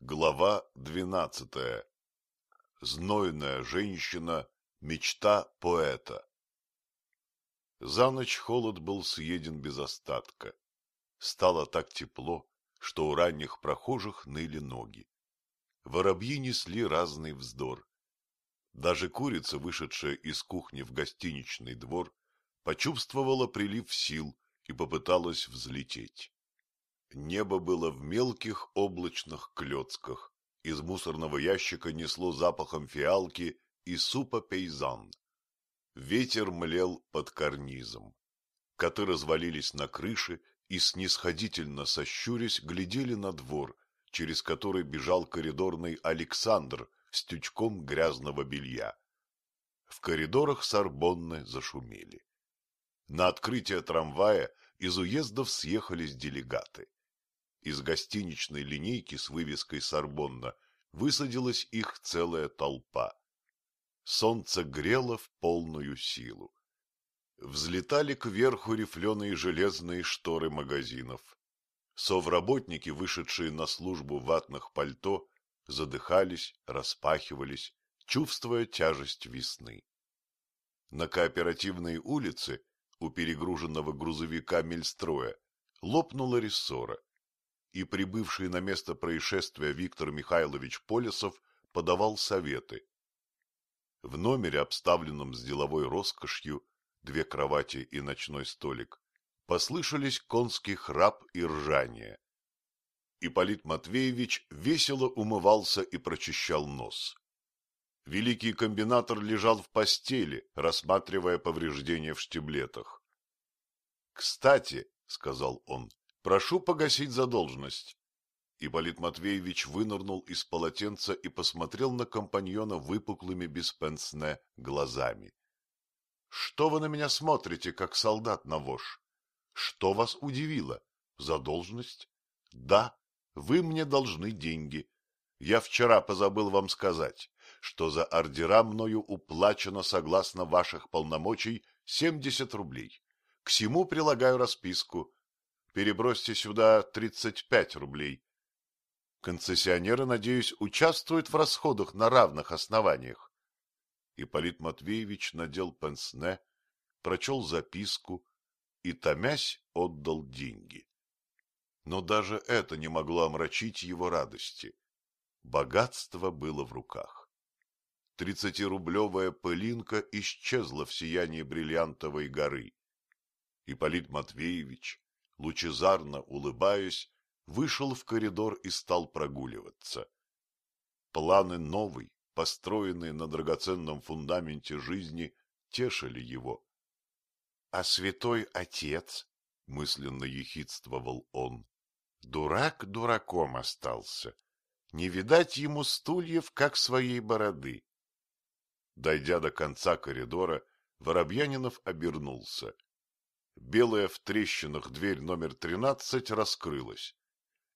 Глава двенадцатая. Знойная женщина. Мечта поэта. За ночь холод был съеден без остатка. Стало так тепло, что у ранних прохожих ныли ноги. Воробьи несли разный вздор. Даже курица, вышедшая из кухни в гостиничный двор, почувствовала прилив сил и попыталась взлететь. Небо было в мелких облачных клетках. Из мусорного ящика несло запахом фиалки и супа пейзан. Ветер млел под карнизом. Коты развалились на крыше и, снисходительно сощурясь, глядели на двор, через который бежал коридорный Александр с тючком грязного белья. В коридорах Сорбонны зашумели. На открытие трамвая из уездов съехались делегаты. Из гостиничной линейки с вывеской «Сорбонна» высадилась их целая толпа. Солнце грело в полную силу. Взлетали кверху рифленые железные шторы магазинов. Совработники, вышедшие на службу ватных пальто, задыхались, распахивались, чувствуя тяжесть весны. На кооперативной улице у перегруженного грузовика Мельстроя лопнула рессора и прибывший на место происшествия Виктор Михайлович Полесов подавал советы. В номере, обставленном с деловой роскошью, две кровати и ночной столик, послышались конский храп и ржание. Ипполит Матвеевич весело умывался и прочищал нос. Великий комбинатор лежал в постели, рассматривая повреждения в штиблетах. — Кстати, — сказал он, Прошу погасить задолженность. Ипполит Матвеевич вынырнул из полотенца и посмотрел на компаньона выпуклыми без глазами. — Что вы на меня смотрите, как солдат на вож? Что вас удивило? Задолженность? Да, вы мне должны деньги. Я вчера позабыл вам сказать, что за ордера мною уплачено согласно ваших полномочий семьдесят рублей. К всему прилагаю расписку перебросьте сюда тридцать пять рублей. Концессионеры, надеюсь, участвуют в расходах на равных основаниях. Ипполит Матвеевич надел пенсне, прочел записку и, томясь, отдал деньги. Но даже это не могло омрачить его радости. Богатство было в руках. Тридцатирублевая пылинка исчезла в сиянии бриллиантовой горы. Ипполит Матвеевич лучезарно улыбаясь, вышел в коридор и стал прогуливаться. Планы новой, построенные на драгоценном фундаменте жизни, тешили его. — А святой отец, — мысленно ехидствовал он, — дурак дураком остался. Не видать ему стульев, как своей бороды. Дойдя до конца коридора, Воробьянинов обернулся — белая в трещинах дверь номер тринадцать раскрылась,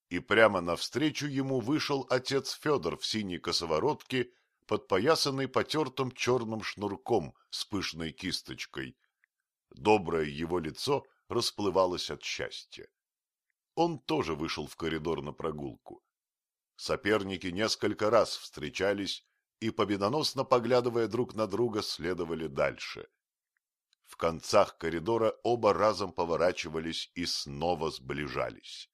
и прямо навстречу ему вышел отец Федор в синей косоворотке, подпоясанный потертым черным шнурком с пышной кисточкой. Доброе его лицо расплывалось от счастья. Он тоже вышел в коридор на прогулку. Соперники несколько раз встречались и, победоносно поглядывая друг на друга, следовали дальше. В концах коридора оба разом поворачивались и снова сближались.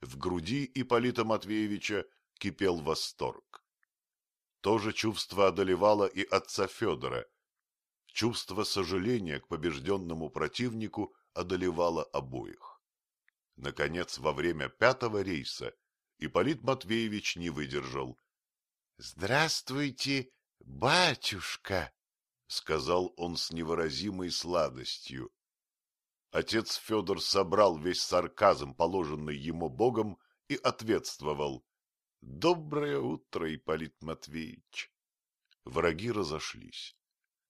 В груди Ипполита Матвеевича кипел восторг. То же чувство одолевало и отца Федора. Чувство сожаления к побежденному противнику одолевало обоих. Наконец, во время пятого рейса Ипполит Матвеевич не выдержал. — Здравствуйте, батюшка! — сказал он с невыразимой сладостью. Отец Федор собрал весь сарказм, положенный ему Богом, и ответствовал. — Доброе утро, Ипполит Матвеевич. Враги разошлись.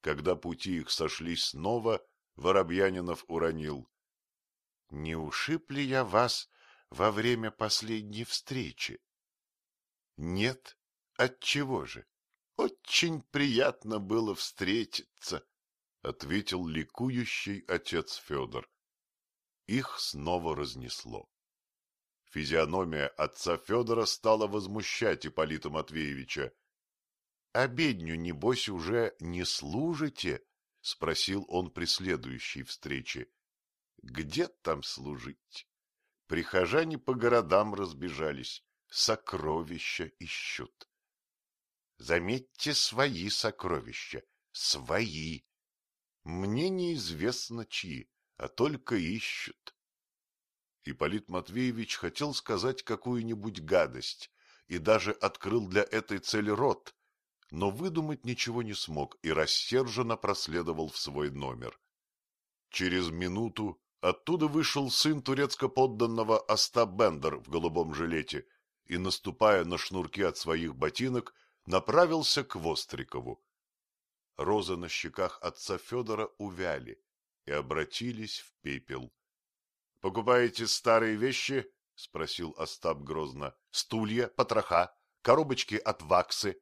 Когда пути их сошлись снова, Воробьянинов уронил. — Не ушиб ли я вас во время последней встречи? — Нет. Отчего же? Очень приятно было встретиться, — ответил ликующий отец Федор. Их снова разнесло. Физиономия отца Федора стала возмущать Ипполита Матвеевича. — Обедню, небось, уже не служите? — спросил он при следующей встрече. — Где там служить? Прихожане по городам разбежались, сокровища ищут. Заметьте, свои сокровища, свои. Мне неизвестно чьи, а только ищут. Ипполит Матвеевич хотел сказать какую-нибудь гадость и даже открыл для этой цели рот, но выдумать ничего не смог и рассерженно проследовал в свой номер. Через минуту оттуда вышел сын турецко-подданного Остап Бендер в голубом жилете и, наступая на шнурки от своих ботинок, направился к Вострикову. Розы на щеках отца Федора увяли и обратились в пепел. — Покупаете старые вещи? — спросил Остап грозно. — Стулья, потроха, коробочки от ваксы.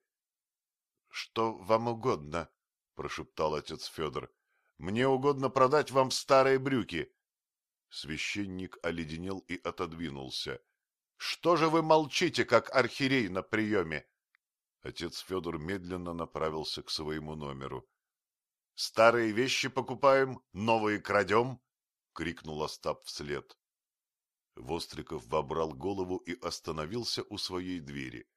— Что вам угодно? — прошептал отец Федор. — Мне угодно продать вам старые брюки. Священник оледенел и отодвинулся. — Что же вы молчите, как архиерей на приеме? Отец Федор медленно направился к своему номеру. — Старые вещи покупаем, новые крадем, — крикнул Остап вслед. Востриков вобрал голову и остановился у своей двери.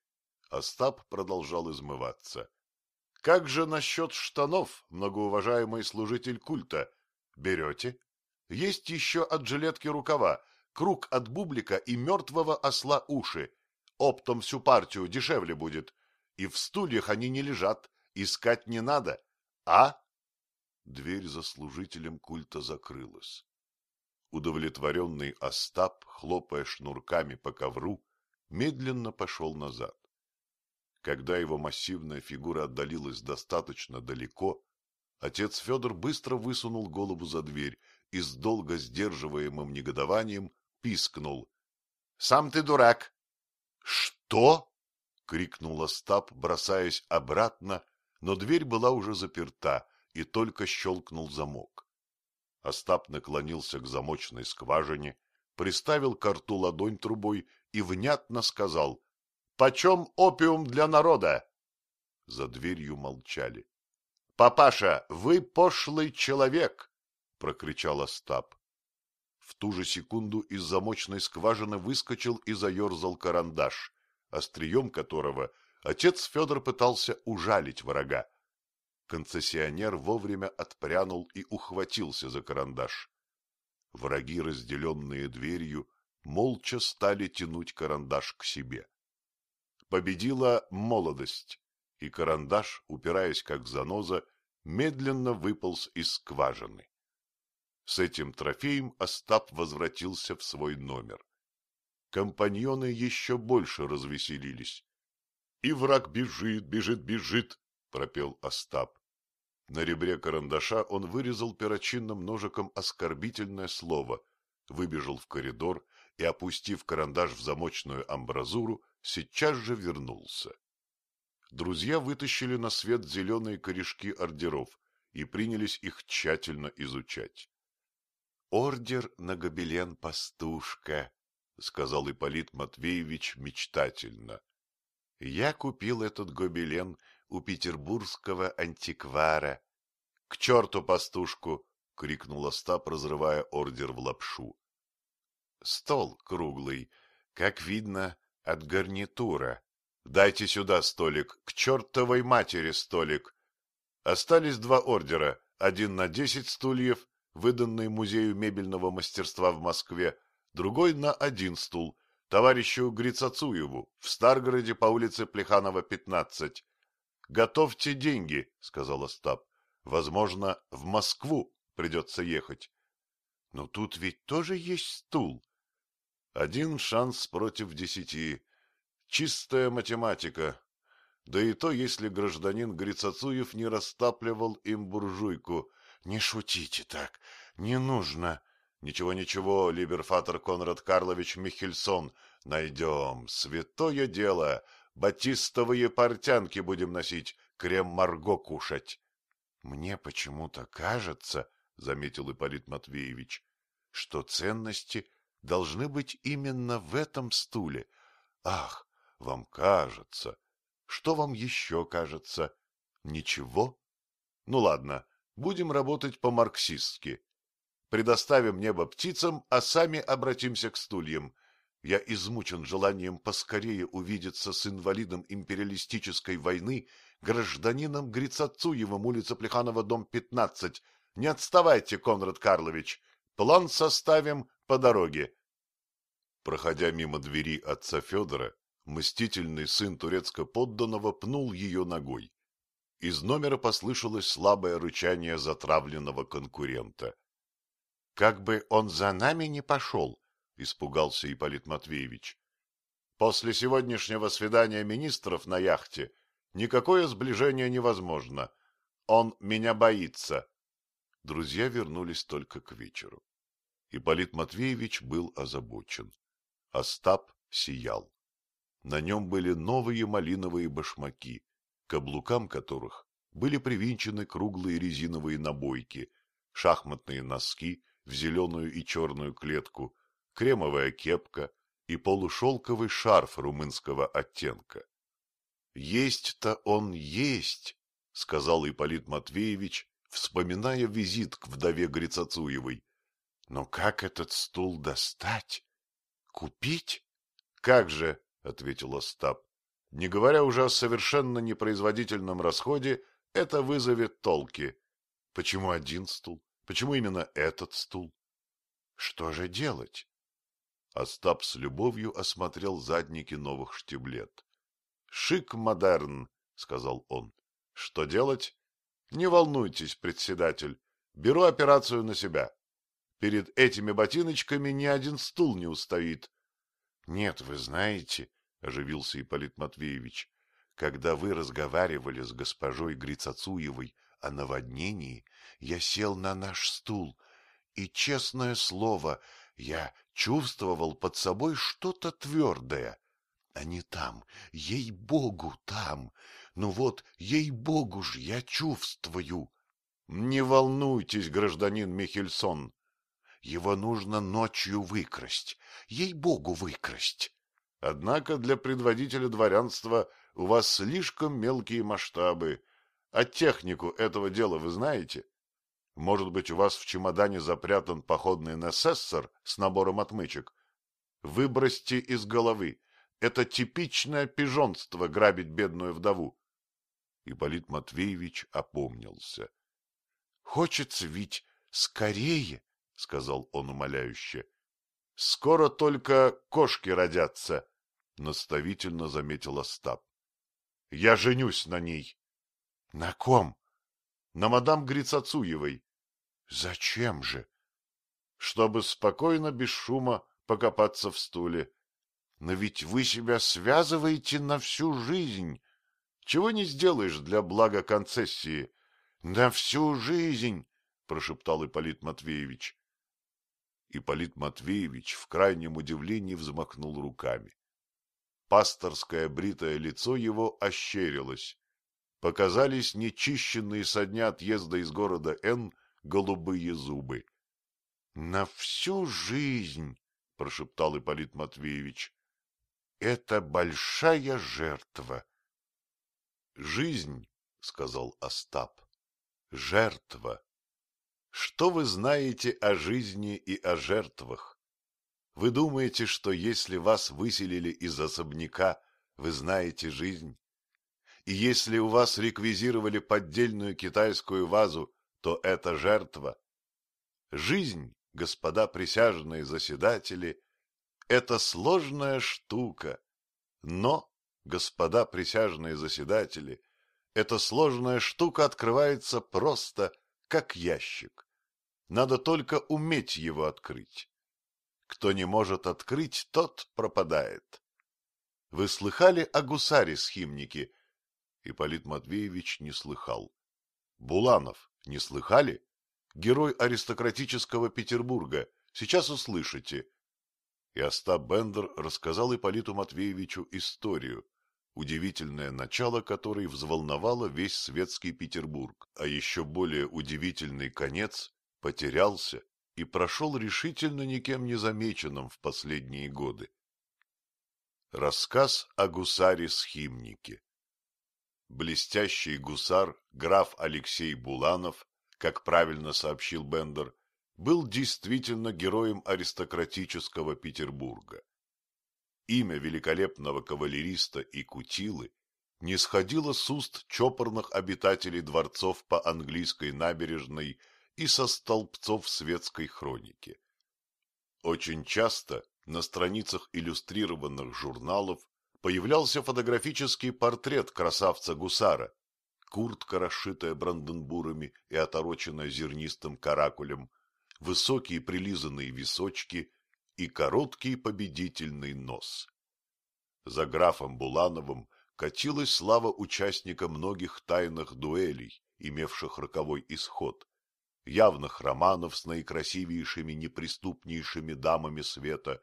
Остап продолжал измываться. — Как же насчет штанов, многоуважаемый служитель культа? Берете? Есть еще от жилетки рукава, круг от бублика и мертвого осла уши. Оптом всю партию дешевле будет. И в стульях они не лежат, искать не надо. А? Дверь за служителем культа закрылась. Удовлетворенный Остап, хлопая шнурками по ковру, медленно пошел назад. Когда его массивная фигура отдалилась достаточно далеко, отец Федор быстро высунул голову за дверь и с долго сдерживаемым негодованием пискнул. — Сам ты дурак! — Что? — крикнул Остап, бросаясь обратно, но дверь была уже заперта, и только щелкнул замок. Остап наклонился к замочной скважине, приставил к рту ладонь трубой и внятно сказал «Почем опиум для народа?» За дверью молчали. «Папаша, вы пошлый человек!» — прокричал Остап. В ту же секунду из замочной скважины выскочил и заерзал карандаш, острием которого отец Федор пытался ужалить врага. Концессионер вовремя отпрянул и ухватился за карандаш. Враги, разделенные дверью, молча стали тянуть карандаш к себе. Победила молодость, и карандаш, упираясь как заноза, медленно выполз из скважины. С этим трофеем Остап возвратился в свой номер. Компаньоны еще больше развеселились. — И враг бежит, бежит, бежит, — пропел Остап. На ребре карандаша он вырезал перочинным ножиком оскорбительное слово, выбежал в коридор и, опустив карандаш в замочную амбразуру, сейчас же вернулся. Друзья вытащили на свет зеленые корешки ордеров и принялись их тщательно изучать. — Ордер на гобелен пастушка, — сказал Ипполит Матвеевич мечтательно. — Я купил этот гобелен у петербургского антиквара. — К черту пастушку! — крикнул Остап, разрывая ордер в лапшу. Стол круглый, как видно, от гарнитура. Дайте сюда столик, к чертовой матери столик. Остались два ордера, один на десять стульев, выданный Музею мебельного мастерства в Москве, другой на один стул, товарищу Грицацуеву, в Старгороде по улице Плеханова, 15. Готовьте деньги, — сказал Остап. Возможно, в Москву придется ехать. Но тут ведь тоже есть стул. Один шанс против десяти. Чистая математика. Да и то, если гражданин Грицацуев не растапливал им буржуйку. Не шутите так, не нужно. Ничего-ничего, либерфатор Конрад Карлович Михельсон, найдем. Святое дело. Батистовые портянки будем носить, крем-марго кушать. — Мне почему-то кажется, — заметил Ипполит Матвеевич, — что ценности должны быть именно в этом стуле. Ах, вам кажется. Что вам еще кажется? Ничего? Ну ладно, будем работать по-марксистски. Предоставим небо птицам, а сами обратимся к стульям. Я измучен желанием поскорее увидеться с инвалидом империалистической войны, гражданином Грицацуевым, улица Плеханова, дом 15. Не отставайте, Конрад Карлович. План составим по дороге. Проходя мимо двери отца Федора, мстительный сын турецко-подданного пнул ее ногой. Из номера послышалось слабое рычание затравленного конкурента. — Как бы он за нами не пошел, — испугался Ипполит Матвеевич. — После сегодняшнего свидания министров на яхте никакое сближение невозможно. Он меня боится. Друзья вернулись только к вечеру. Ипполит Матвеевич был озабочен. Остап сиял. На нем были новые малиновые башмаки, каблукам которых были привинчены круглые резиновые набойки, шахматные носки в зеленую и черную клетку, кремовая кепка и полушелковый шарф румынского оттенка. «Есть-то он есть», — сказал Ипполит Матвеевич, вспоминая визит к вдове Грицацуевой. Но как этот стул достать? Купить? Как же, — ответил Остап. Не говоря уже о совершенно непроизводительном расходе, это вызовет толки. Почему один стул? Почему именно этот стул? Что же делать? Остап с любовью осмотрел задники новых штиблет. — Шик-модерн, — сказал он. — Что делать? — Не волнуйтесь, председатель. Беру операцию на себя. Перед этими ботиночками ни один стул не устоит. — Нет, вы знаете, — оживился Ипполит Матвеевич, — когда вы разговаривали с госпожой Грицацуевой о наводнении, я сел на наш стул, и, честное слово, я чувствовал под собой что-то твердое. Они там, ей-богу, там. Ну вот, ей-богу ж я чувствую. Не волнуйтесь, гражданин Михельсон, его нужно ночью выкрасть, ей-богу выкрасть. Однако для предводителя дворянства у вас слишком мелкие масштабы. А технику этого дела вы знаете? Может быть, у вас в чемодане запрятан походный несессор с набором отмычек? Выбросьте из головы. Это типичное пижонство грабить бедную вдову. Ипполит Матвеевич опомнился. — Хочется ведь скорее, — сказал он умоляюще. — Скоро только кошки родятся, — наставительно заметил Остап. — Я женюсь на ней. — На ком? — На мадам Грицацуевой. — Зачем же? — Чтобы спокойно, без шума, покопаться в стуле. Но ведь вы себя связываете на всю жизнь. Чего не сделаешь для блага концессии? — На всю жизнь, — прошептал Ипполит Матвеевич. Ипполит Матвеевич в крайнем удивлении взмахнул руками. Пасторское бритое лицо его ощерилось. Показались нечищенные со дня отъезда из города Н голубые зубы. — На всю жизнь, — прошептал Ипполит Матвеевич, — это большая жертва. — Жизнь, — сказал Остап, — жертва. Что вы знаете о жизни и о жертвах? Вы думаете, что если вас выселили из особняка, вы знаете жизнь? Если у вас реквизировали поддельную китайскую вазу, то это жертва. Жизнь, господа присяжные заседатели, это сложная штука. Но, господа присяжные заседатели, эта сложная штука открывается просто как ящик. Надо только уметь его открыть. Кто не может открыть, тот пропадает. Вы слыхали о гусаре с химники? Ипполит Матвеевич не слыхал. Буланов, не слыхали? Герой аристократического Петербурга. Сейчас услышите. И Остап Бендер рассказал Ипполиту Матвеевичу историю, удивительное начало которой взволновало весь светский Петербург, а еще более удивительный конец потерялся и прошел решительно никем не замеченным в последние годы. Рассказ о гусаре-схимнике Блестящий гусар, граф Алексей Буланов, как правильно сообщил Бендер, был действительно героем аристократического Петербурга. Имя великолепного кавалериста и кутилы не сходило с уст чопорных обитателей дворцов по английской набережной и со столбцов светской хроники. Очень часто на страницах иллюстрированных журналов появлялся фотографический портрет красавца-гусара, куртка, расшитая бранденбурами и отороченная зернистым каракулем, высокие прилизанные височки и короткий победительный нос. За графом Булановым катилась слава участника многих тайных дуэлей, имевших роковой исход, явных романов с наикрасивейшими неприступнейшими дамами света,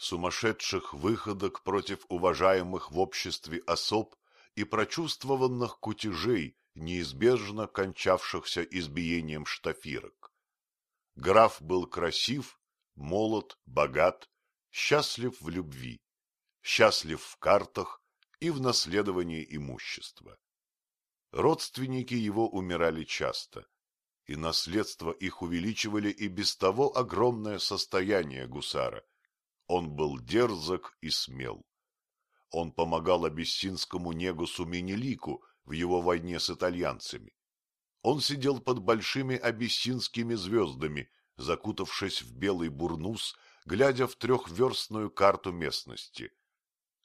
сумасшедших выходок против уважаемых в обществе особ и прочувствованных кутежей, неизбежно кончавшихся избиением штафирок. Граф был красив, молод, богат, счастлив в любви, счастлив в картах и в наследовании имущества. Родственники его умирали часто, и наследство их увеличивали и без того огромное состояние гусара. Он был дерзок и смел. Он помогал абиссинскому негусу Менелику в его войне с итальянцами. Он сидел под большими абиссинскими звездами, закутавшись в белый бурнус, глядя в трехверстную карту местности.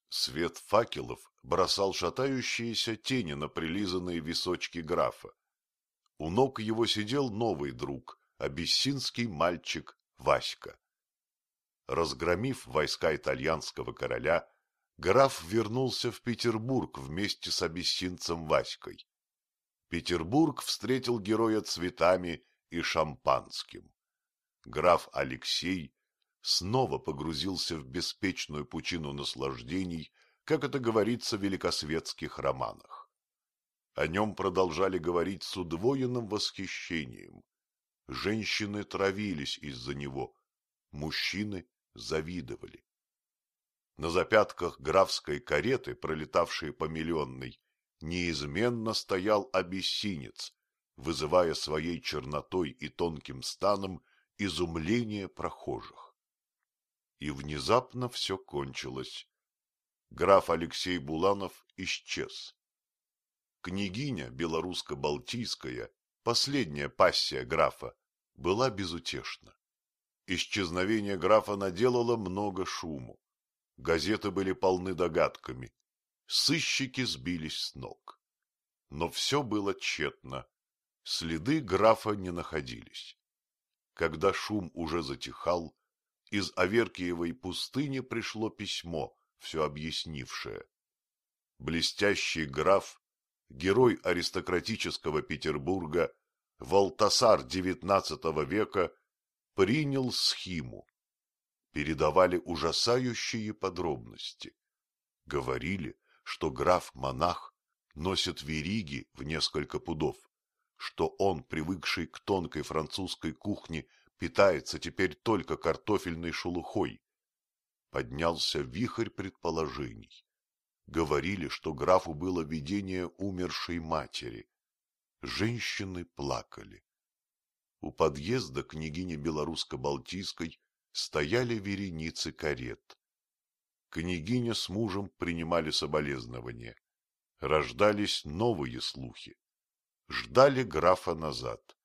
Свет факелов бросал шатающиеся тени на прилизанные височки графа. У ног его сидел новый друг, абиссинский мальчик Васька. Разгромив войска итальянского короля, граф вернулся в Петербург вместе с абиссинцем Васькой. Петербург встретил героя цветами и шампанским. Граф Алексей снова погрузился в беспечную пучину наслаждений, как это говорится в великосветских романах. О нем продолжали говорить с удвоенным восхищением. Женщины травились из-за него, мужчины завидовали. На запятках графской кареты, пролетавшей по миллионной, неизменно стоял обессинец, вызывая своей чернотой и тонким станом изумление прохожих. И внезапно все кончилось. Граф Алексей Буланов исчез. Княгиня белорусско-балтийская, последняя пассия графа, была безутешна. Исчезновение графа наделало много шуму. Газеты были полны догадками. Сыщики сбились с ног. Но все было тщетно. Следы графа не находились. Когда шум уже затихал, из Аверкиевой пустыни пришло письмо, все объяснившее. Блестящий граф, герой аристократического Петербурга, Валтасар XIX века, принял схиму передавали ужасающие подробности. Говорили, что граф-монах носит вериги в несколько пудов, что он, привыкший к тонкой французской кухне, питается теперь только картофельной шелухой. Поднялся вихрь предположений. Говорили, что графу было видение умершей матери. Женщины плакали. У подъезда княгини Белорусско-Балтийской стояли вереницы карет. Княгиня с мужем принимали соболезнования. Рождались новые слухи. Ждали графа назад.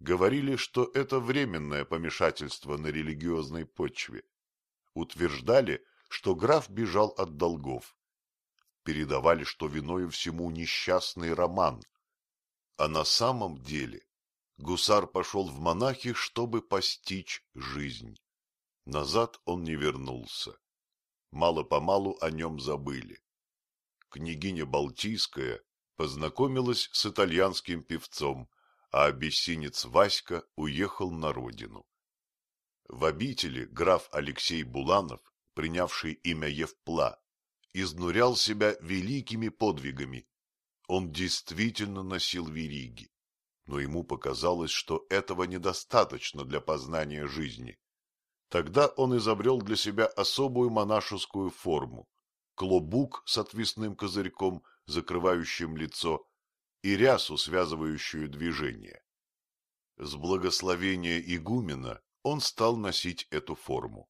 Говорили, что это временное помешательство на религиозной почве. Утверждали, что граф бежал от долгов. Передавали, что виною всему несчастный роман. А на самом деле гусар пошел в монахи, чтобы постичь жизнь. Назад он не вернулся. Мало-помалу о нем забыли. Княгиня Балтийская познакомилась с итальянским певцом, а обессинец Васька уехал на родину. В обители граф Алексей Буланов, принявший имя Евпла, изнурял себя великими подвигами. Он действительно носил вериги. Но ему показалось, что этого недостаточно для познания жизни. Тогда он изобрел для себя особую монашескую форму – клобук с отвесным козырьком, закрывающим лицо, и рясу, связывающую движение. С благословения игумена он стал носить эту форму.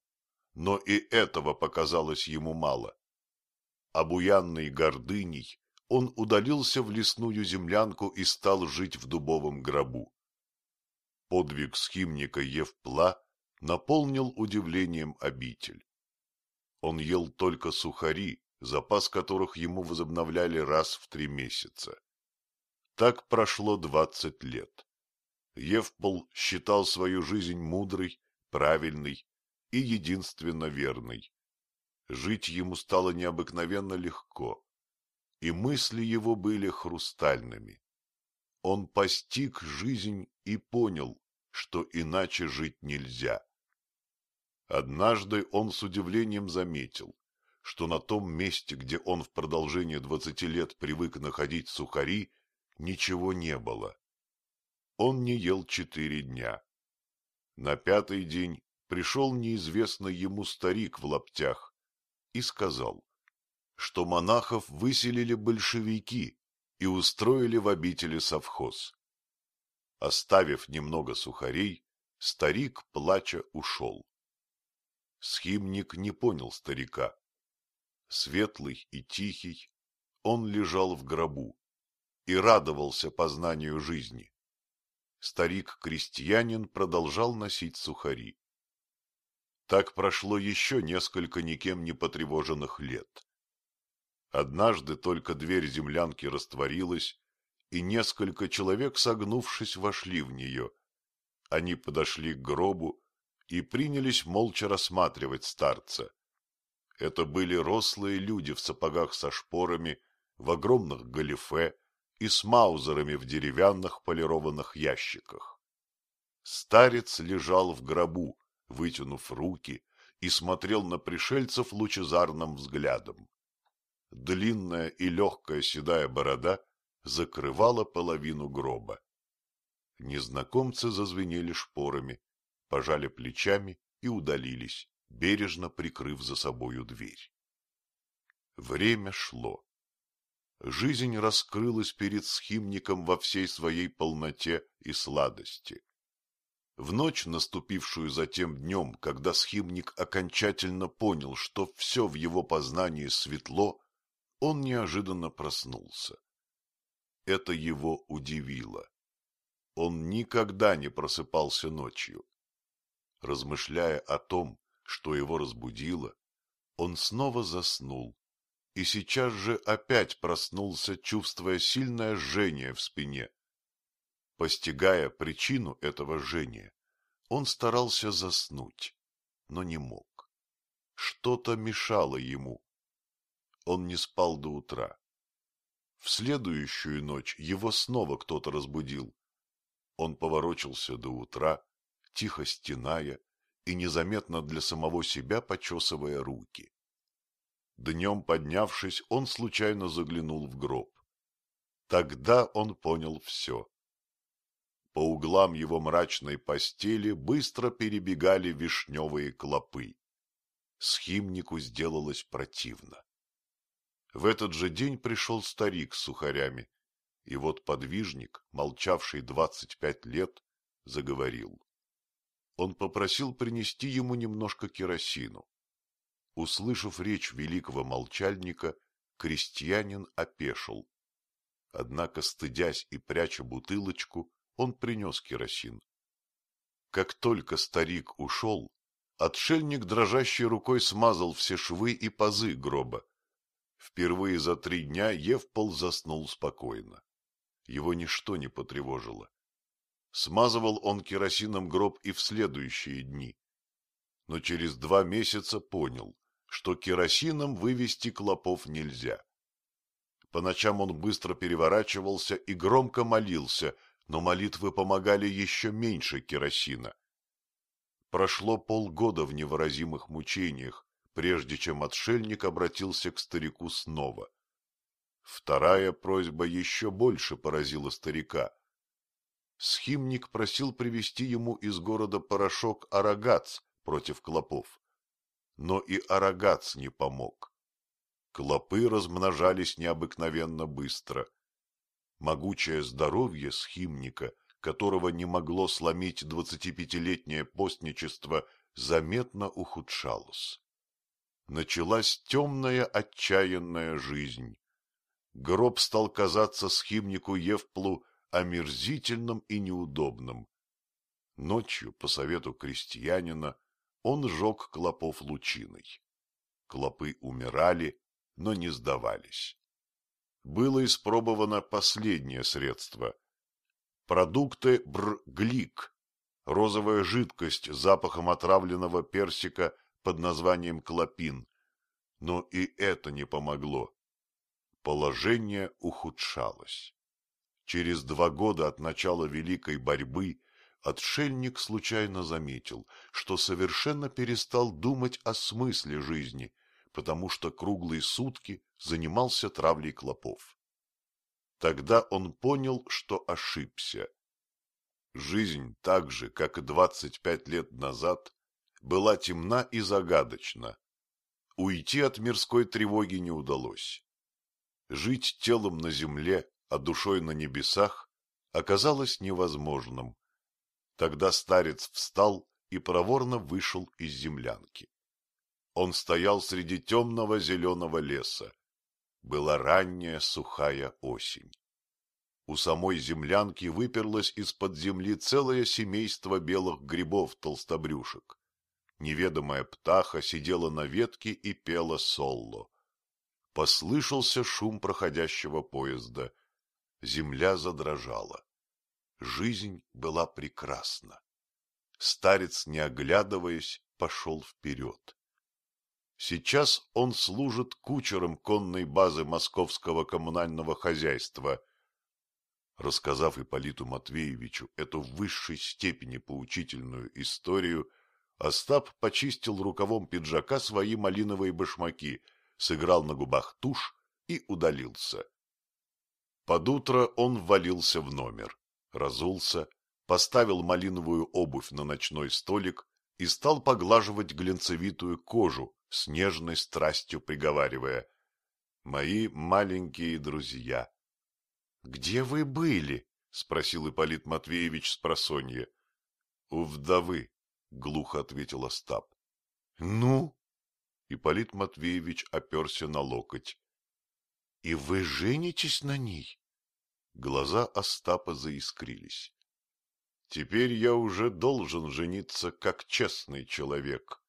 Но и этого показалось ему мало. Обуянный гордыней, он удалился в лесную землянку и стал жить в дубовом гробу. Подвиг схимника Евпла наполнил удивлением обитель. Он ел только сухари, запас которых ему возобновляли раз в три месяца. Так прошло двадцать лет. Евпол считал свою жизнь мудрой, правильной и единственно верной. Жить ему стало необыкновенно легко, и мысли его были хрустальными. Он постиг жизнь и понял, что иначе жить нельзя. Однажды он с удивлением заметил, что на том месте, где он в продолжение двадцати лет привык находить сухари, ничего не было. Он не ел четыре дня. На пятый день пришел неизвестный ему старик в лаптях и сказал, что монахов выселили большевики и устроили в обители совхоз. Оставив немного сухарей, старик, плача, ушел. Схимник не понял старика. Светлый и тихий, он лежал в гробу и радовался познанию жизни. Старик-крестьянин продолжал носить сухари. Так прошло еще несколько никем не потревоженных лет. Однажды только дверь землянки растворилась, и несколько человек, согнувшись, вошли в нее. Они подошли к гробу и принялись молча рассматривать старца. Это были рослые люди в сапогах со шпорами, в огромных галифе и с маузерами в деревянных полированных ящиках. Старец лежал в гробу, вытянув руки, и смотрел на пришельцев лучезарным взглядом. Длинная и легкая седая борода закрывала половину гроба. Незнакомцы зазвенели шпорами, пожали плечами и удалились, бережно прикрыв за собою дверь. Время шло. Жизнь раскрылась перед схимником во всей своей полноте и сладости. В ночь, наступившую затем днем, когда схимник окончательно понял, что все в его познании светло, он неожиданно проснулся. Это его удивило. Он никогда не просыпался ночью. Размышляя о том, что его разбудило, он снова заснул и сейчас же опять проснулся, чувствуя сильное жжение в спине. Постигая причину этого жжения, он старался заснуть, но не мог. Что-то мешало ему. Он не спал до утра. В следующую ночь его снова кто-то разбудил. Он поворочился до утра, тихо стеная и незаметно для самого себя почесывая руки. Днем поднявшись, он случайно заглянул в гроб. Тогда он понял все. По углам его мрачной постели быстро перебегали вишневые клопы. Схимнику сделалось противно. В этот же день пришел старик с сухарями, и вот подвижник, молчавший двадцать пять лет, заговорил. Он попросил принести ему немножко керосину. Услышав речь великого молчальника, крестьянин опешил. Однако, стыдясь и пряча бутылочку, он принес керосин. Как только старик ушел, отшельник дрожащей рукой смазал все швы и пазы гроба. Впервые за три дня Евпол заснул спокойно. Его ничто не потревожило. Смазывал он керосином гроб и в следующие дни. Но через два месяца понял, что керосином вывести клопов нельзя. По ночам он быстро переворачивался и громко молился, но молитвы помогали еще меньше керосина. Прошло полгода в невыразимых мучениях, прежде чем отшельник обратился к старику снова. Вторая просьба еще больше поразила старика. Схимник просил привезти ему из города порошок арагац против клопов. Но и арагац не помог. Клопы размножались необыкновенно быстро. Могучее здоровье схимника, которого не могло сломить двадцатипятилетнее постничество, заметно ухудшалось. Началась темная отчаянная жизнь. Гроб стал казаться схимнику Евплу омерзительным и неудобным. Ночью, по совету крестьянина, он жег клопов лучиной. Клопы умирали, но не сдавались. Было испробовано последнее средство. Продукты бр-глик, розовая жидкость запахом отравленного персика под названием клопин. Но и это не помогло. Положение ухудшалось. Через два года от начала великой борьбы отшельник случайно заметил, что совершенно перестал думать о смысле жизни, потому что круглые сутки занимался травлей клопов. Тогда он понял, что ошибся. Жизнь, так же, как и двадцать пять лет назад, была темна и загадочна. Уйти от мирской тревоги не удалось. Жить телом на земле а душой на небесах, оказалось невозможным. Тогда старец встал и проворно вышел из землянки. Он стоял среди темного зеленого леса. Была ранняя сухая осень. У самой землянки выперлось из-под земли целое семейство белых грибов-толстобрюшек. Неведомая птаха сидела на ветке и пела солло. Послышался шум проходящего поезда — Земля задрожала. Жизнь была прекрасна. Старец, не оглядываясь, пошел вперед. Сейчас он служит кучером конной базы московского коммунального хозяйства. Рассказав Ипполиту Матвеевичу эту в высшей степени поучительную историю, Остап почистил рукавом пиджака свои малиновые башмаки, сыграл на губах тушь и удалился. Под утро он ввалился в номер, разулся, поставил малиновую обувь на ночной столик и стал поглаживать глинцевитую кожу, с нежной страстью приговаривая «Мои маленькие друзья». «Где вы были?» — спросил Ипполит Матвеевич с просонья. «У вдовы», — глухо ответил Остап. «Ну?» — Ипполит Матвеевич оперся на локоть. — И вы женитесь на ней? Глаза Остапа заискрились. — Теперь я уже должен жениться, как честный человек.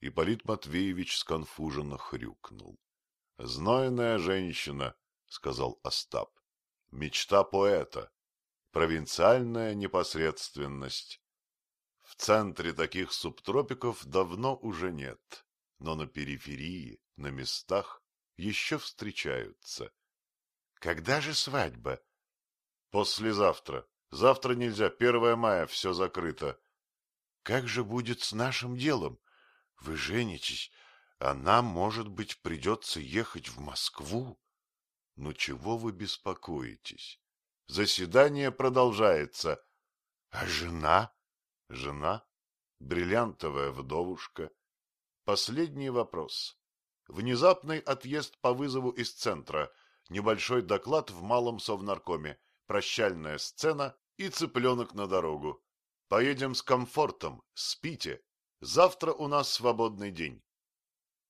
Ипполит Матвеевич сконфуженно хрюкнул. — Знойная женщина, — сказал Остап. — Мечта поэта. Провинциальная непосредственность. В центре таких субтропиков давно уже нет, но на периферии, на местах еще встречаются. — Когда же свадьба? — Послезавтра. Завтра нельзя, первое мая, все закрыто. — Как же будет с нашим делом? Вы женитесь, а нам, может быть, придется ехать в Москву? — Ну чего вы беспокоитесь? Заседание продолжается. — А жена? — Жена? Бриллиантовая вдовушка. Последний вопрос. Внезапный отъезд по вызову из центра, небольшой доклад в малом совнаркоме, прощальная сцена и цыпленок на дорогу. Поедем с комфортом, спите. Завтра у нас свободный день.